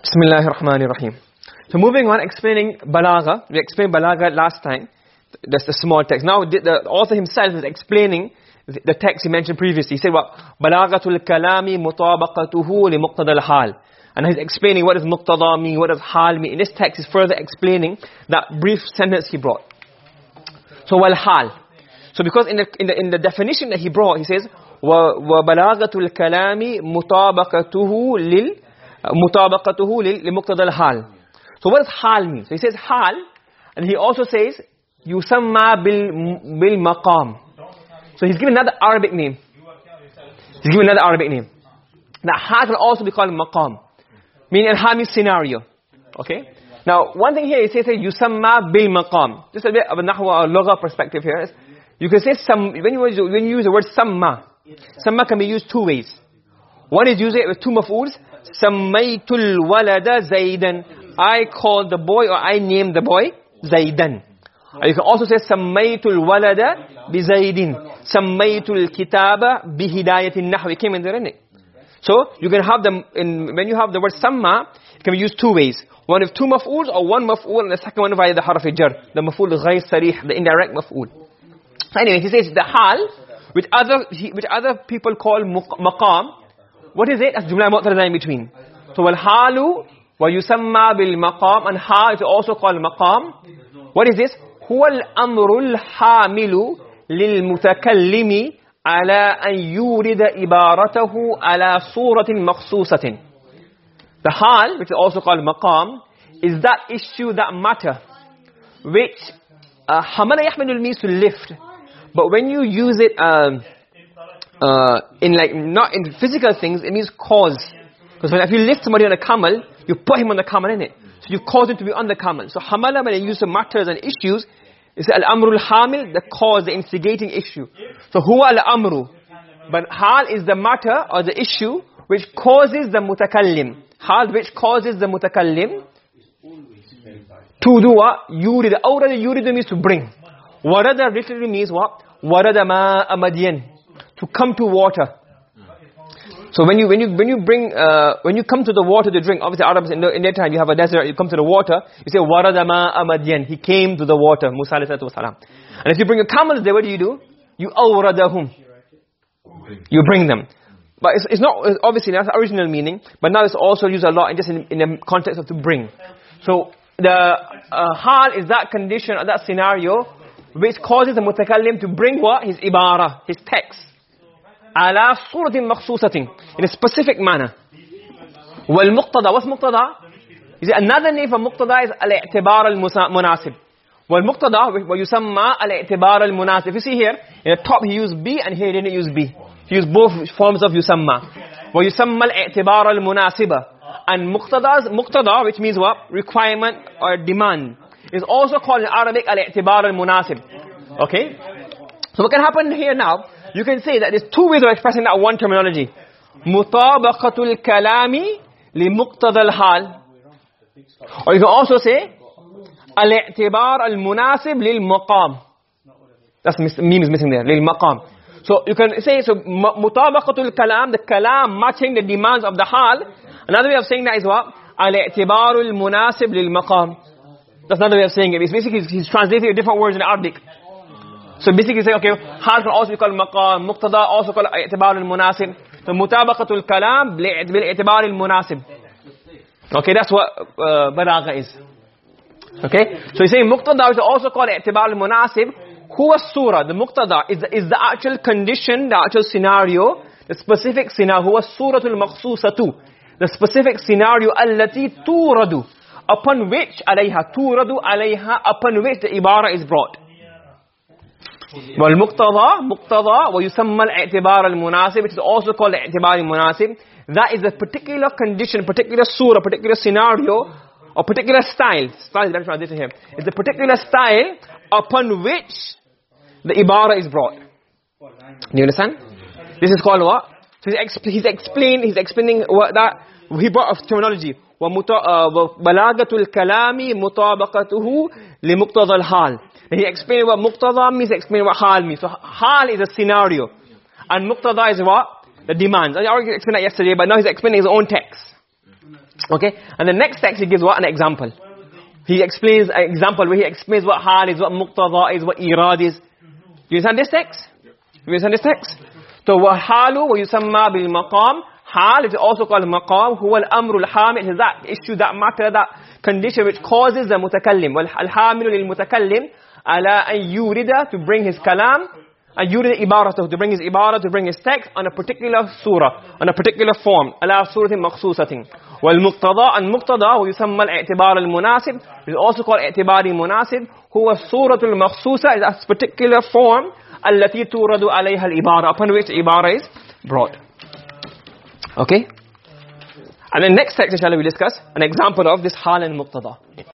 Bismillahir Rahmanir Rahim. So moving on, explaining balagha. We explained balagha last time. That's the small text. Now the, the author himself is explaining the, the text he mentioned previously. He said what? Balaghatul kalami mutabaqatuhu li muqtada al-hal. And he's explaining what does muqtada mean, what does hal mean. In this text he's further explaining that brief sentence he brought. So wal hal. So because in the, in the, in the definition that he brought, he says, وَبَلَاغَةُ الْكَلَامِ مُطَابَقَتُهُ لِلْ مُطَابَقَتُهُ لِمُقْتَضَى الْحَالِ So what does hal mean? So he says hal, and he also says, يُسَمَّى بِالْمَقَامِ So he's given another Arabic name. He's given another Arabic name. Now hal can also be called maqam. Meaning hal means scenario. Okay? Now one thing here he says يُسَمَّى بِالْمَقَامِ Just a bit of a nahwa or lugha perspective here is, you can say some, when you, when you use the word samma, samma can be used two ways. One is using it with two maf'uls, sammaytul walada zaidan. I called the boy or I named the boy zaidan. Or you can also say sammaytul walada bi zaidin. Sammaytul kitaba bi hidayatin nahwi. Came in there, isn't it? So, you can have them, in, when you have the word samma, it can be used two ways. One with two maf'uls or one maf'ul and the second one via the harf jar. The maf'ul ghayr sarih, the indirect maf'ul. So anyway, he says the hal, which other, which other people call maqam, what is it? As jumla mu'tada in between. So wal halu wa yusamma bil maqam and ha is also called maqam. What is this? Huwa al amru al hamilu lil mutakallimi ala an yurida ibaratahu ala suratin makhsusatin the hal which is also called maqam is that issue that matter which uh, hamana yahmilu al misul lift. But when you use it um, uh, in like, not in physical things, it means cause. Because if you lift somebody on a camel, you put him on the camel, in it. So you cause him to be on the camel. So hamala, when you use the matters and issues, it's al-amrul hamil, the cause, the instigating issue. So huwa al-amru. But hal is the matter or the issue which causes the mutakallim. Hal which causes the mutakallim to do what? Yurid. Awrada yurid means to bring. Warada literally means what? Warada ma amadiyan. To come to water. So when you when you when you bring uh, when you come to the water to drink, obviously Arabs in, the, in their time you have a desert, you come to the water, you say warada ma amadiyan. He came to the water. Musa alayhi wasalam. And if you bring a camel there, what do you do? You awradahum. You bring them. But it's, it's not it's obviously that's the original meaning, but now it's also used a lot in just in, in the context of to bring. So the uh, hal is that condition or that scenario which causes the mutakallim to bring what? His ibara, his text. Ala suratin makhsusatin. In a specific manner. Muqtada. What's muqtada? Is another name for muqtada is. Wal muqtada, what yusamma al-i'tibar al-munasib. You see here, in the top he used B and here he didn't use B. He used both forms of. Wa yusamma al-i'tibar al-munasiba. And muqtadas, muqtada, which means what? Requirement or demand is also called in Arabic al-i'tibar al-munasib. Okay? So what can happen here now, you can say that there's two ways of expressing that one terminology. Mutabaqatul kalami li muqtada al-hal. Or you can also say al-i'tibar al-munasib lil maqam. That's meme is missing there, lil maqam. So you can say so mutabaqatul kalam, the kalam matching the demands of the hal. Another way of saying that is what? Al-i'tibar al-munasib lil maqam. That's another way of saying it. It's basically, he's translating different words in Arabic. So basically saying, okay, hal can also be called maqam, muqtada also called i'tibar al-munasib. So mutabaqatul kalam bil-i'tibar al-munasib. Okay, that's what uh, balagha is. Okay? So he's saying muqtada is also called i'tibar al-munasib. Huwa surah, the muqtada is the, is the actual condition, the actual scenario, the specific scenario. Huwa suratul maqsusatu. The specific scenario allati turadu upon which alayha turadu alayha upon which the ibara is brought والمقتضى مقتضى ويسمى الاعتبار المناسب which is also called الاعتبار المناسب that is a particular condition particular surah particular scenario or particular style style is translation here it's a particular style upon which the ibara is brought do you understand this is called what so he's, he's explained he's explaining what that he brought a terminology وبلاغة الكلام مطابقته لمقتضى الحال he explained what muqtada means, he explained what hal means. So hal is a scenario. And muqtada is what? The demands. I already explained that yesterday, but now he's explaining his own text. Okay? And the next text he gives what? An example. He explains an example where he explains what hal is, what muqtada is, what irad is. Do you understand this text? Do you understand this text? So وَحَالُ وَيُسَمَّى بِالْمَقَامِ Hal is also called maqam. هو الأمر الحامل is that issue, that matter, that condition which causes the mutakallim. وَالْحَامِلُ لِلْمُتَكَلِّمِ ala an yurida to bring his kalam and yurida ibaratuh to bring his ibara to bring his text on a particular surah on a particular form. Ala suratin makhsusatin wal muqtada and muqtada wa yusamma al-i'tibar al-munasib is also called i'tibari munasib huwa suratul makhsusa is a particular form allati turadu alayha al-ibara upon which ibara is brought. Okay? And the next section shall we discuss an example of this hal and muqtada.